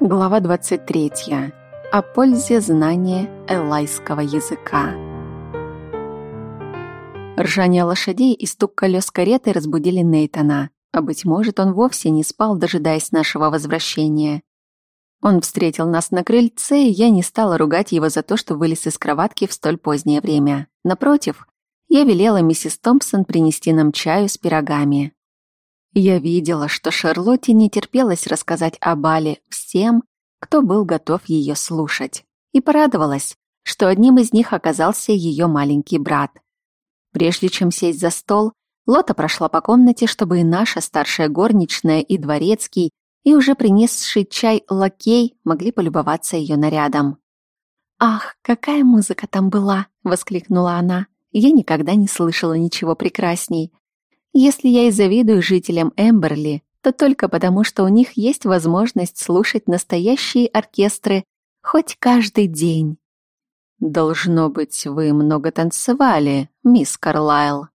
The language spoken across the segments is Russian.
Глава 23. О пользе знания элайского языка. Ржание лошадей и стук колес кареты разбудили Нейтана, а, быть может, он вовсе не спал, дожидаясь нашего возвращения. Он встретил нас на крыльце, и я не стала ругать его за то, что вылез из кроватки в столь позднее время. Напротив, я велела миссис Томпсон принести нам чаю с пирогами. Я видела, что Шарлотте не терпелось рассказать о Бале всем, кто был готов ее слушать, и порадовалась, что одним из них оказался ее маленький брат. Прежде чем сесть за стол, Лота прошла по комнате, чтобы и наша старшая горничная, и дворецкий, и уже принесший чай лакей могли полюбоваться ее нарядом. «Ах, какая музыка там была!» — воскликнула она. «Я никогда не слышала ничего прекрасней. Если я и завидую жителям Эмберли, то только потому, что у них есть возможность слушать настоящие оркестры хоть каждый день. «Должно быть, вы много танцевали, мисс Карлайл».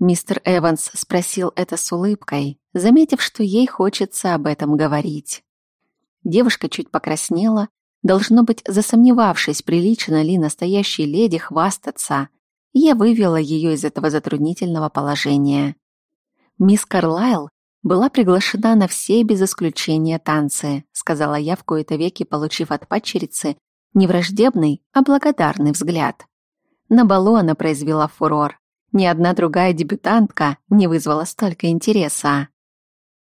Мистер Эванс спросил это с улыбкой, заметив, что ей хочется об этом говорить. Девушка чуть покраснела, должно быть, засомневавшись, прилично ли настоящей леди хвастаться, я вывела ее из этого затруднительного положения. Мисс Карлайл была приглашена на все без исключения танцы, сказала я в кои-то веки, получив от падчерицы не враждебный, а благодарный взгляд. На балу она произвела фурор. Ни одна другая дебютантка не вызвала столько интереса.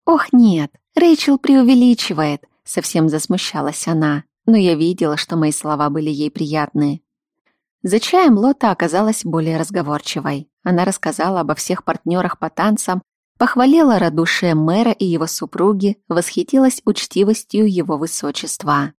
«Ох, нет, Рэйчел преувеличивает», — совсем засмущалась она, но я видела, что мои слова были ей приятны. За чаем Лота оказалась более разговорчивой. Она рассказала обо всех партнерах по танцам, похвалила радушие мэра и его супруги, восхитилась учтивостью его высочества.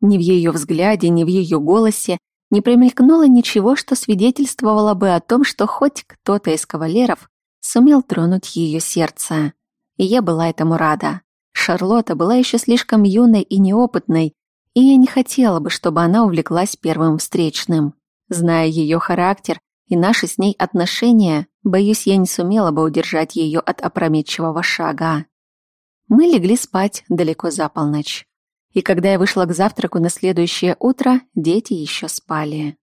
Ни в ее взгляде, ни в ее голосе не промелькнуло ничего, что свидетельствовало бы о том, что хоть кто-то из кавалеров сумел тронуть ее сердце. И я была этому рада. Шарлотта была еще слишком юной и неопытной, и я не хотела бы, чтобы она увлеклась первым встречным. Зная ее характер и наши с ней отношения, боюсь, я не сумела бы удержать ее от опрометчивого шага. Мы легли спать далеко за полночь. И когда я вышла к завтраку на следующее утро, дети еще спали.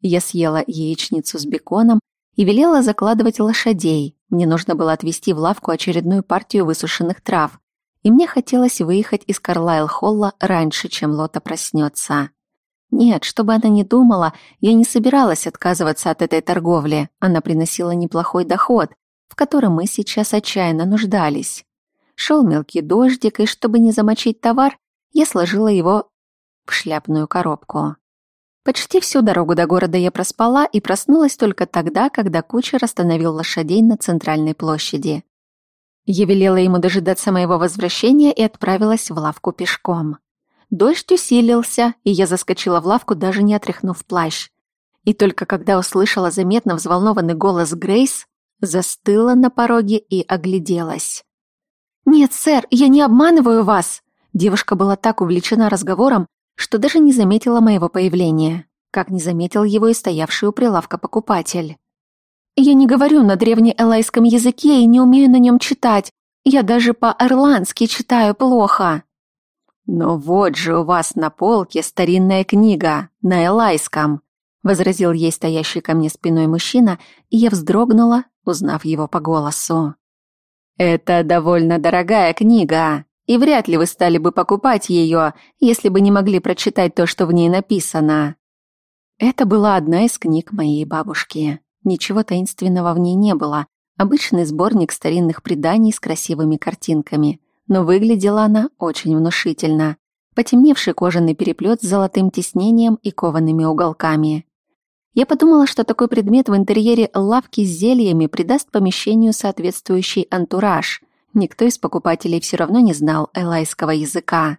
Я съела яичницу с беконом и велела закладывать лошадей. Мне нужно было отвезти в лавку очередную партию высушенных трав, и мне хотелось выехать из Карлайл-Холла раньше, чем Лота проснется. Нет, чтобы она не думала, я не собиралась отказываться от этой торговли. Она приносила неплохой доход, в котором мы сейчас отчаянно нуждались. Шел мелкий дождик, и чтобы не замочить товар, я сложила его в шляпную коробку. Почти всю дорогу до города я проспала и проснулась только тогда, когда кучер остановил лошадей на центральной площади. Я велела ему дожидаться моего возвращения и отправилась в лавку пешком. Дождь усилился, и я заскочила в лавку, даже не отряхнув плащ. И только когда услышала заметно взволнованный голос Грейс, застыла на пороге и огляделась. «Нет, сэр, я не обманываю вас!» Девушка была так увлечена разговором, что даже не заметила моего появления, как не заметил его и стоявший у прилавка покупатель. Я не говорю на древнеэлайском языке и не умею на нем читать. Я даже по-ирландски читаю плохо. Но вот же у вас на полке старинная книга на элайском, возразил ей стоящий ко мне спиной мужчина, и я вздрогнула, узнав его по голосу. Это довольно дорогая книга, и вряд ли вы стали бы покупать ее, если бы не могли прочитать то, что в ней написано. Это была одна из книг моей бабушки. Ничего таинственного в ней не было. Обычный сборник старинных преданий с красивыми картинками. Но выглядела она очень внушительно. Потемневший кожаный переплет с золотым тиснением и коваными уголками. Я подумала, что такой предмет в интерьере лавки с зельями придаст помещению соответствующий антураж. Никто из покупателей все равно не знал элайского языка.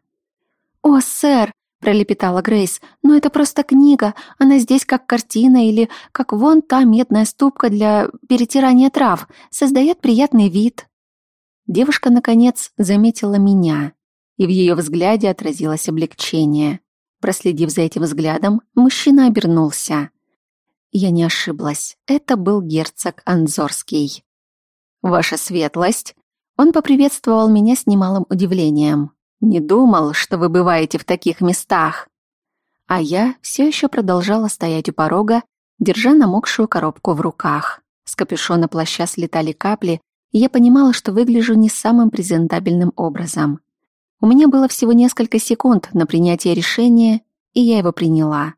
«О, сэр, пролепетала Грейс. «Но это просто книга. Она здесь как картина или как вон та медная ступка для перетирания трав. Создает приятный вид». Девушка, наконец, заметила меня, и в ее взгляде отразилось облегчение. Проследив за этим взглядом, мужчина обернулся. Я не ошиблась. Это был герцог Анзорский. «Ваша светлость!» Он поприветствовал меня с немалым удивлением. Не думал, что вы бываете в таких местах. А я все еще продолжала стоять у порога, держа намокшую коробку в руках. С капюшона плаща слетали капли, и я понимала, что выгляжу не самым презентабельным образом. У меня было всего несколько секунд на принятие решения, и я его приняла.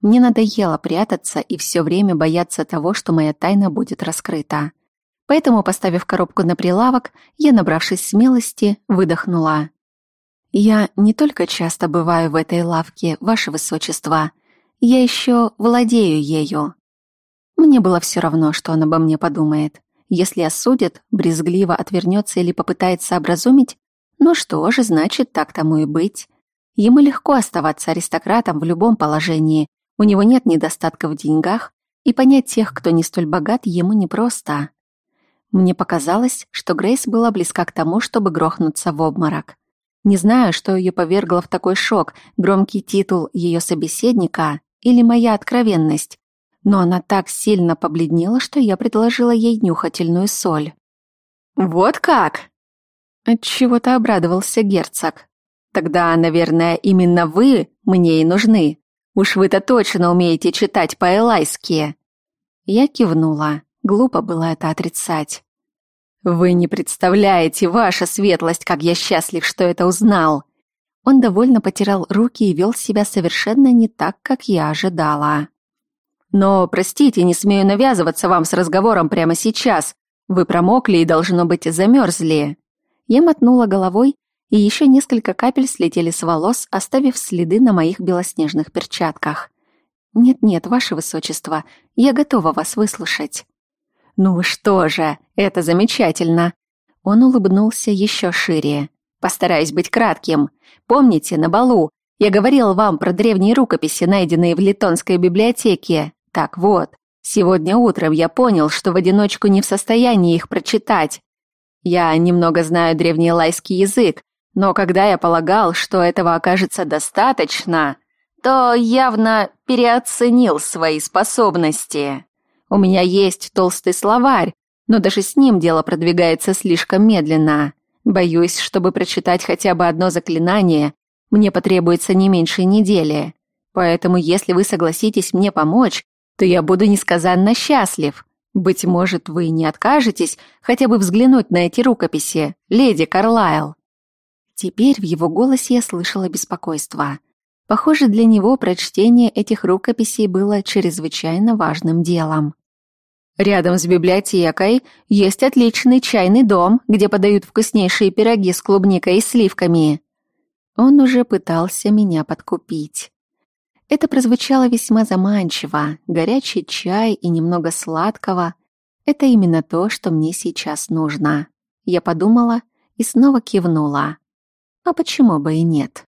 Мне надоело прятаться и все время бояться того, что моя тайна будет раскрыта. Поэтому, поставив коробку на прилавок, я, набравшись смелости, выдохнула. «Я не только часто бываю в этой лавке, ваше высочество, я еще владею ею». Мне было все равно, что он обо мне подумает. Если осудит, брезгливо отвернется или попытается образумить, ну что же, значит, так тому и быть. Ему легко оставаться аристократом в любом положении, у него нет недостатка в деньгах, и понять тех, кто не столь богат, ему непросто. Мне показалось, что Грейс была близка к тому, чтобы грохнуться в обморок. Не знаю, что ее повергло в такой шок, громкий титул ее собеседника или моя откровенность, но она так сильно побледнела, что я предложила ей нюхательную соль. «Вот как!» Отчего-то обрадовался герцог. «Тогда, наверное, именно вы мне и нужны. Уж вы-то точно умеете читать по-элайски». Я кивнула. Глупо было это отрицать. «Вы не представляете, ваша светлость, как я счастлив, что это узнал!» Он довольно потирал руки и вел себя совершенно не так, как я ожидала. «Но, простите, не смею навязываться вам с разговором прямо сейчас. Вы промокли и, должно быть, замерзли». Я мотнула головой, и еще несколько капель слетели с волос, оставив следы на моих белоснежных перчатках. «Нет-нет, ваше высочество, я готова вас выслушать». «Ну что же, это замечательно!» Он улыбнулся еще шире. «Постараюсь быть кратким. Помните, на балу я говорил вам про древние рукописи, найденные в Литонской библиотеке? Так вот, сегодня утром я понял, что в одиночку не в состоянии их прочитать. Я немного знаю древнеелайский язык, но когда я полагал, что этого окажется достаточно, то явно переоценил свои способности. У меня есть толстый словарь, но даже с ним дело продвигается слишком медленно. Боюсь, чтобы прочитать хотя бы одно заклинание, мне потребуется не меньше недели. Поэтому, если вы согласитесь мне помочь, то я буду несказанно счастлив. Быть может, вы не откажетесь хотя бы взглянуть на эти рукописи, леди Карлайл. Теперь в его голосе я слышала беспокойство. Похоже, для него прочтение этих рукописей было чрезвычайно важным делом. Рядом с библиотекой есть отличный чайный дом, где подают вкуснейшие пироги с клубникой и сливками. Он уже пытался меня подкупить. Это прозвучало весьма заманчиво. Горячий чай и немного сладкого — это именно то, что мне сейчас нужно. Я подумала и снова кивнула. А почему бы и нет?